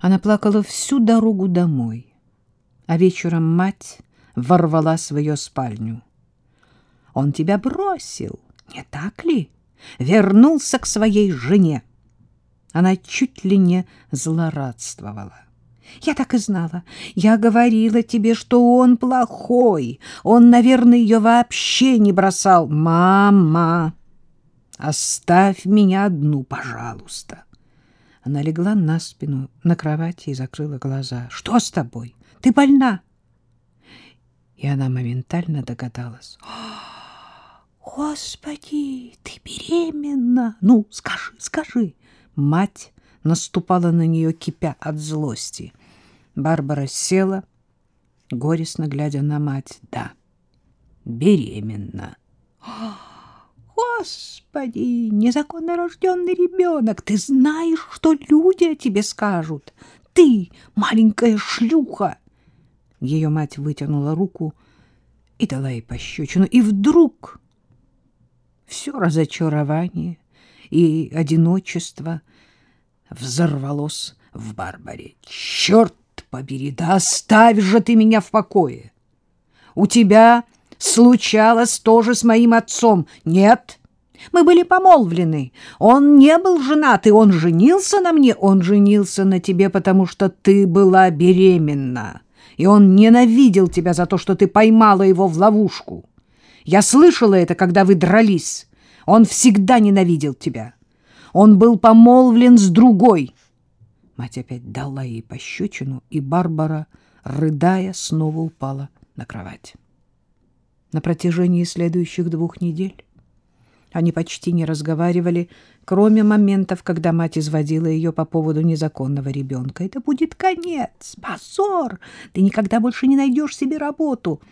Она плакала всю дорогу домой, а вечером мать ворвалась в ее спальню. «Он тебя бросил, не так ли? Вернулся к своей жене». Она чуть ли не злорадствовала. Я так и знала. Я говорила тебе, что он плохой. Он, наверное, ее вообще не бросал. Мама, оставь меня одну, пожалуйста. Она легла на спину на кровати и закрыла глаза. Что с тобой? Ты больна? И она моментально догадалась. Господи, ты беременна. Ну, скажи, скажи. Мать наступала на нее, кипя от злости. Барбара села, горестно глядя на мать. Да, беременна. Господи, незаконно рожденный ребенок, ты знаешь, что люди о тебе скажут. Ты, маленькая шлюха. Ее мать вытянула руку и дала ей пощечину. И вдруг все разочарование и одиночество взорвалось в Барбаре. Черт побери, да оставь же ты меня в покое! У тебя случалось тоже с моим отцом. Нет, мы были помолвлены. Он не был женат, и он женился на мне. Он женился на тебе, потому что ты была беременна. И он ненавидел тебя за то, что ты поймала его в ловушку. Я слышала это, когда вы дрались. Он всегда ненавидел тебя. Он был помолвлен с другой. Мать опять дала ей пощечину, и Барбара, рыдая, снова упала на кровать. На протяжении следующих двух недель они почти не разговаривали, кроме моментов, когда мать изводила ее по поводу незаконного ребенка. «Это будет конец! Позор! Ты никогда больше не найдешь себе работу!»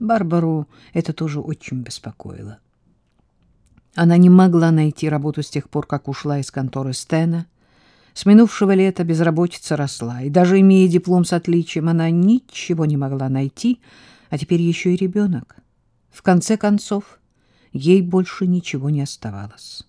Барбару это тоже очень беспокоило. Она не могла найти работу с тех пор, как ушла из конторы Стена. С минувшего лета безработица росла, и даже имея диплом с отличием, она ничего не могла найти, а теперь еще и ребенок. В конце концов, ей больше ничего не оставалось.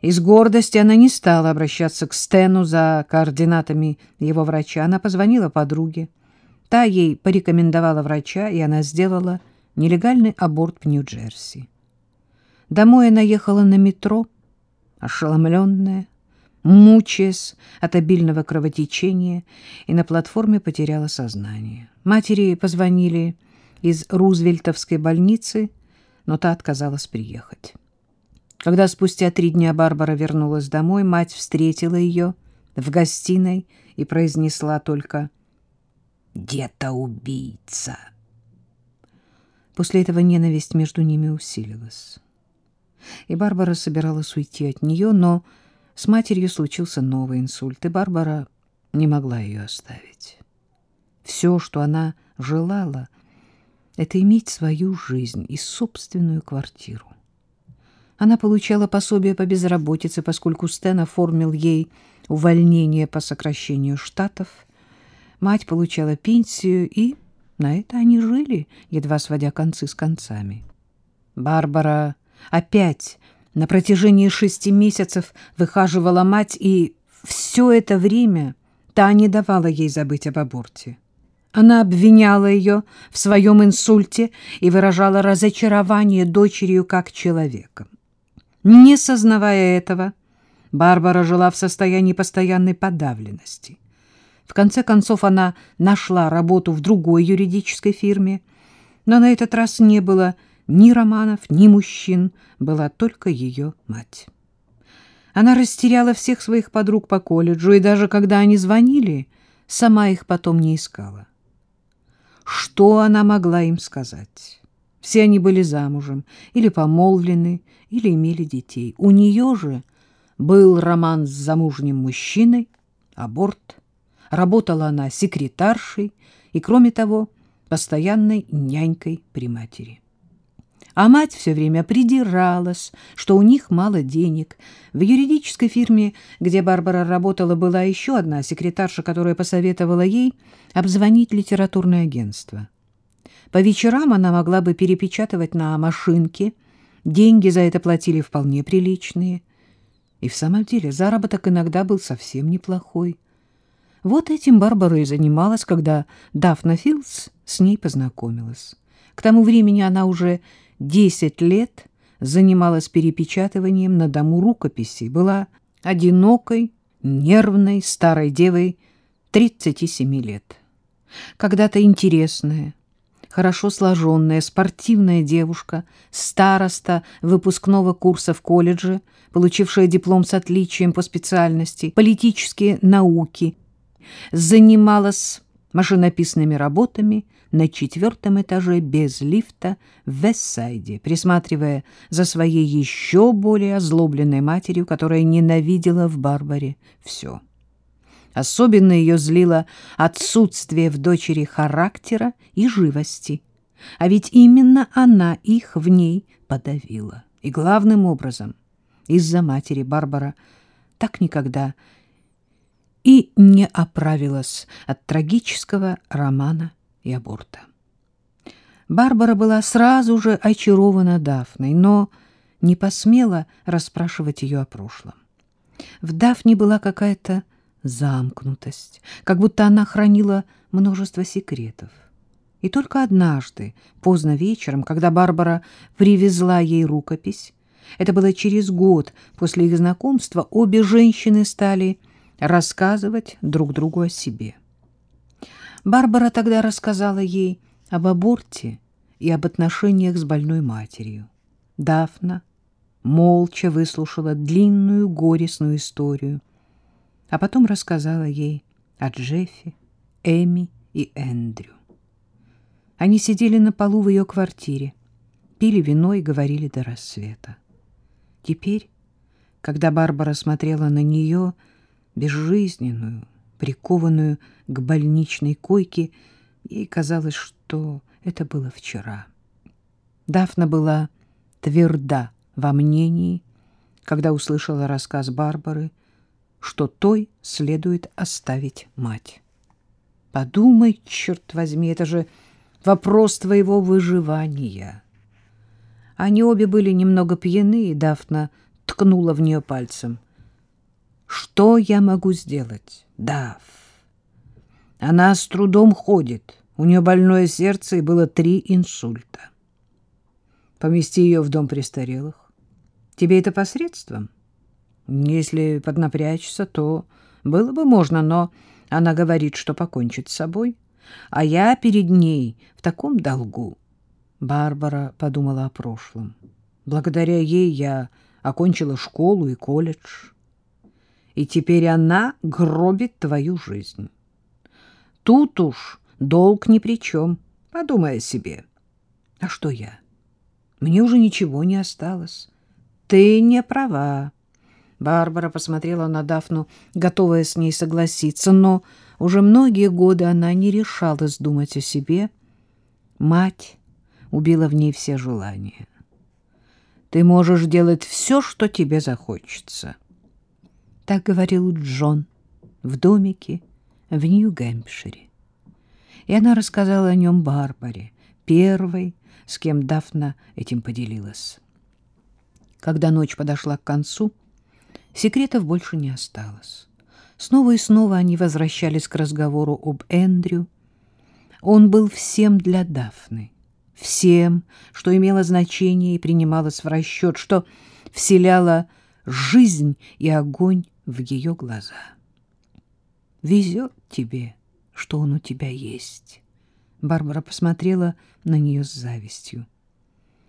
Из гордости она не стала обращаться к Стэну за координатами его врача. Она позвонила подруге. Та ей порекомендовала врача, и она сделала нелегальный аборт в Нью-Джерси. Домой она ехала на метро, ошеломленная, мучаясь от обильного кровотечения, и на платформе потеряла сознание. Матери позвонили из Рузвельтовской больницы, но та отказалась приехать. Когда спустя три дня Барбара вернулась домой, мать встретила ее в гостиной и произнесла только «Где-то убийца». После этого ненависть между ними усилилась. И Барбара собиралась уйти от нее, но с матерью случился новый инсульт, и Барбара не могла ее оставить. Все, что она желала — это иметь свою жизнь и собственную квартиру. Она получала пособие по безработице, поскольку Стэн оформил ей увольнение по сокращению штатов. Мать получала пенсию, и на это они жили, едва сводя концы с концами. Барбара опять на протяжении шести месяцев выхаживала мать, и все это время та не давала ей забыть об аборте. Она обвиняла ее в своем инсульте и выражала разочарование дочерью как человеком. Не сознавая этого, Барбара жила в состоянии постоянной подавленности. В конце концов она нашла работу в другой юридической фирме, но на этот раз не было ни романов, ни мужчин, была только ее мать. Она растеряла всех своих подруг по колледжу, и даже когда они звонили, сама их потом не искала. Что она могла им сказать? Все они были замужем, или помолвлены, или имели детей. У нее же был роман с замужним мужчиной, аборт. Работала она секретаршей и, кроме того, постоянной нянькой при матери. А мать все время придиралась, что у них мало денег. В юридической фирме, где Барбара работала, была еще одна секретарша, которая посоветовала ей обзвонить литературное агентство. По вечерам она могла бы перепечатывать на машинке, деньги за это платили вполне приличные. И в самом деле заработок иногда был совсем неплохой. Вот этим Барбара и занималась, когда Дафна Филдс с ней познакомилась. К тому времени она уже десять лет занималась перепечатыванием на дому рукописей, была одинокой, нервной старой девой 37 лет. Когда-то интересная, хорошо сложенная, спортивная девушка, староста выпускного курса в колледже, получившая диплом с отличием по специальности, политические науки, занималась машинописными работами на четвертом этаже без лифта в Вестсайде, присматривая за своей еще более озлобленной матерью, которая ненавидела в Барбаре все. Особенно ее злило отсутствие в дочери характера и живости. А ведь именно она их в ней подавила. И главным образом из-за матери Барбара так никогда и не оправилась от трагического романа и аборта. Барбара была сразу же очарована Дафной, но не посмела расспрашивать ее о прошлом. В Дафне была какая-то замкнутость, как будто она хранила множество секретов. И только однажды, поздно вечером, когда Барбара привезла ей рукопись, это было через год после их знакомства, обе женщины стали рассказывать друг другу о себе. Барбара тогда рассказала ей об аборте и об отношениях с больной матерью. Дафна молча выслушала длинную горестную историю, а потом рассказала ей о Джеффе, Эми и Эндрю. Они сидели на полу в ее квартире, пили вино и говорили до рассвета. Теперь, когда Барбара смотрела на нее, безжизненную, прикованную к больничной койке, ей казалось, что это было вчера. Дафна была тверда во мнении, когда услышала рассказ Барбары, что той следует оставить мать. Подумай, черт возьми, это же вопрос твоего выживания. Они обе были немного пьяны, и Дафна ткнула в нее пальцем. Что я могу сделать, Даф? Она с трудом ходит. У нее больное сердце и было три инсульта. Помести ее в дом престарелых. Тебе это посредством? Если поднапрячься, то было бы можно, но она говорит, что покончит с собой. А я перед ней в таком долгу. Барбара подумала о прошлом. Благодаря ей я окончила школу и колледж. И теперь она гробит твою жизнь. Тут уж долг ни при чем, подумай о себе. А что я? Мне уже ничего не осталось. Ты не права. Барбара посмотрела на Дафну, готовая с ней согласиться, но уже многие годы она не решалась думать о себе. Мать убила в ней все желания. Ты можешь делать все, что тебе захочется. Так говорил Джон в домике в Нью-Гэмпшире. И она рассказала о нем Барбаре, первой, с кем Дафна этим поделилась. Когда ночь подошла к концу, секретов больше не осталось. Снова и снова они возвращались к разговору об Эндрю. Он был всем для Дафны всем, что имело значение и принималось в расчет, что вселяло жизнь и огонь в ее глаза. «Везет тебе, что он у тебя есть». Барбара посмотрела на нее с завистью.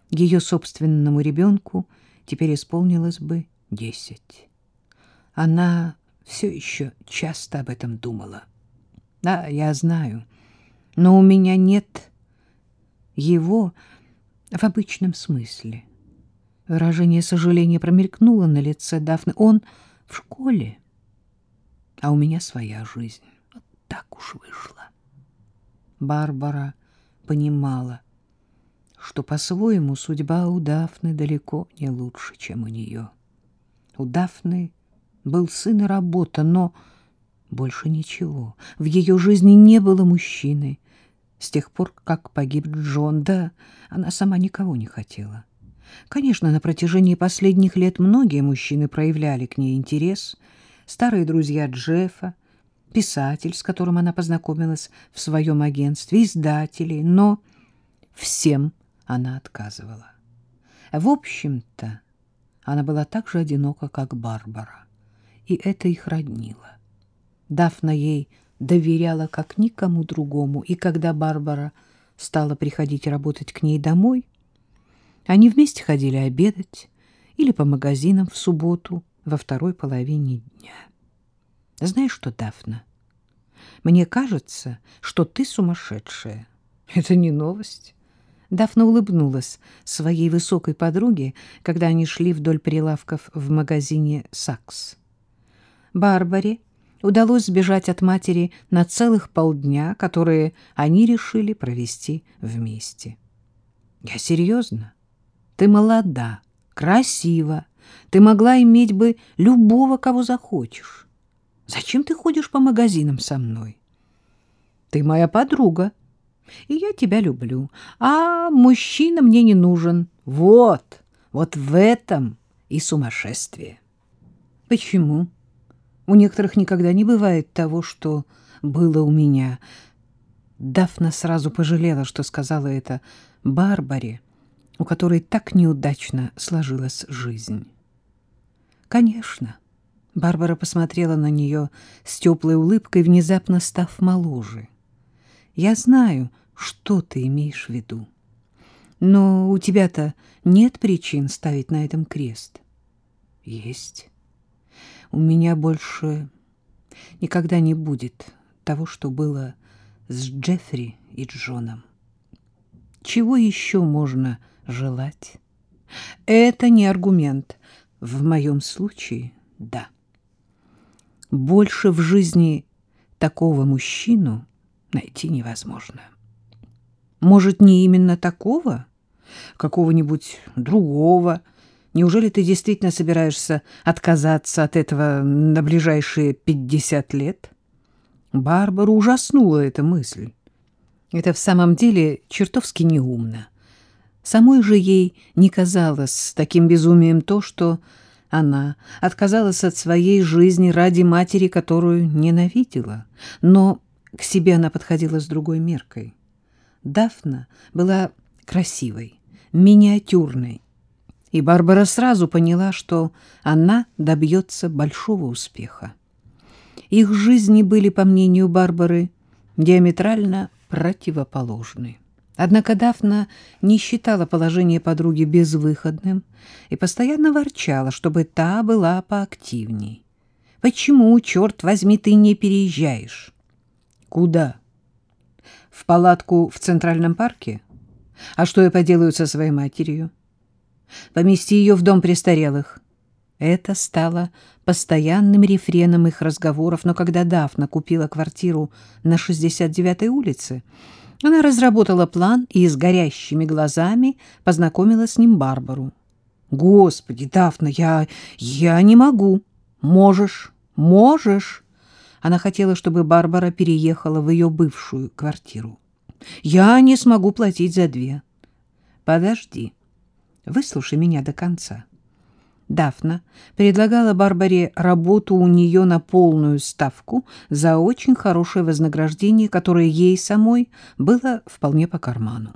Ее собственному ребенку теперь исполнилось бы десять. Она все еще часто об этом думала. Да, я знаю, но у меня нет его в обычном смысле. Выражение сожаления промелькнуло на лице Дафны. Он в школе, а у меня своя жизнь. Вот так уж вышло. Барбара понимала, что по-своему судьба у Дафны далеко не лучше, чем у нее. У Дафны был сын и работа, но больше ничего. В ее жизни не было мужчины — с тех пор, как погиб Джон, да она сама никого не хотела. Конечно, на протяжении последних лет многие мужчины проявляли к ней интерес. Старые друзья Джеффа, писатель, с которым она познакомилась в своем агентстве, издатели, но всем она отказывала. В общем-то, она была так же одинока, как Барбара, и это их роднило. Дафна ей доверяла как никому другому, и когда Барбара стала приходить работать к ней домой, они вместе ходили обедать или по магазинам в субботу во второй половине дня. Знаешь что, Дафна, мне кажется, что ты сумасшедшая. Это не новость. Дафна улыбнулась своей высокой подруге, когда они шли вдоль прилавков в магазине «Сакс». Барбаре удалось сбежать от матери на целых полдня, которые они решили провести вместе. Я серьезно. Ты молода, красива, ты могла иметь бы любого, кого захочешь. Зачем ты ходишь по магазинам со мной? Ты моя подруга, и я тебя люблю, а мужчина мне не нужен. Вот, вот в этом и сумасшествие. Почему? У некоторых никогда не бывает того, что было у меня. Дафна сразу пожалела, что сказала это Барбаре, у которой так неудачно сложилась жизнь. Конечно, Барбара посмотрела на нее с теплой улыбкой, внезапно став моложе. Я знаю, что ты имеешь в виду. Но у тебя-то нет причин ставить на этом крест. Есть у меня больше никогда не будет того, что было с Джеффри и Джоном. Чего еще можно желать? Это не аргумент. В моем случае — да. Больше в жизни такого мужчину найти невозможно. Может, не именно такого? Какого-нибудь другого, Неужели ты действительно собираешься отказаться от этого на ближайшие пятьдесят лет? Барбару ужаснула эта мысль. Это в самом деле чертовски неумно. Самой же ей не казалось таким безумием то, что она отказалась от своей жизни ради матери, которую ненавидела. Но к себе она подходила с другой меркой. Дафна была красивой, миниатюрной, и Барбара сразу поняла, что она добьется большого успеха. Их жизни были, по мнению Барбары, диаметрально противоположны. Однако Дафна не считала положение подруги безвыходным и постоянно ворчала, чтобы та была поактивней. «Почему, черт возьми, ты не переезжаешь?» «Куда?» «В палатку в Центральном парке? А что я поделаю со своей матерью?» Помести ее в дом престарелых. Это стало постоянным рефреном их разговоров, но когда Дафна купила квартиру на 69-й улице, она разработала план и с горящими глазами познакомила с ним Барбару. «Господи, Дафна, я... я не могу!» «Можешь, можешь!» Она хотела, чтобы Барбара переехала в ее бывшую квартиру. «Я не смогу платить за две». «Подожди». Выслушай меня до конца. Дафна предлагала Барбаре работу у нее на полную ставку за очень хорошее вознаграждение, которое ей самой было вполне по карману.